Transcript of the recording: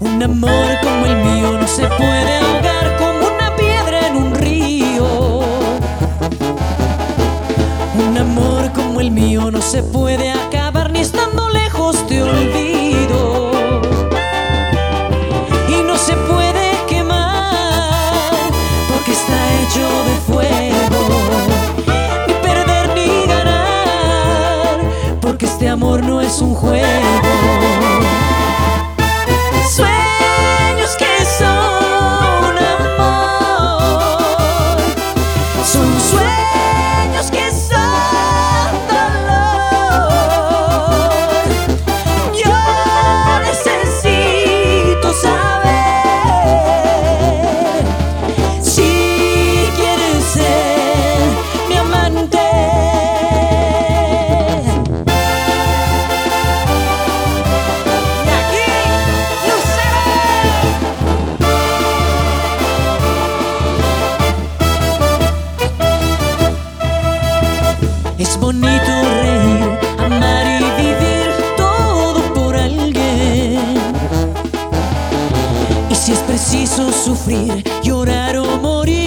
Un amor como el mío no se puede ahogar como una piedra en un río. Un amor como el mío no se puede acabar ni estando lejos te olvido. Y no se puede quemar porque está hecho de fuego. Ni perder ni ganar porque este amor no es un juego. Es bonito reír, amar y vivir todo por alguien. Y si es preciso sufrir, llorar o morir